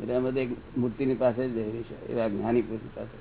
એટલે અમે એક મૂર્તિની પાસે જ રહેવી છે એવા જ્ઞાની પુરુષ પાસે.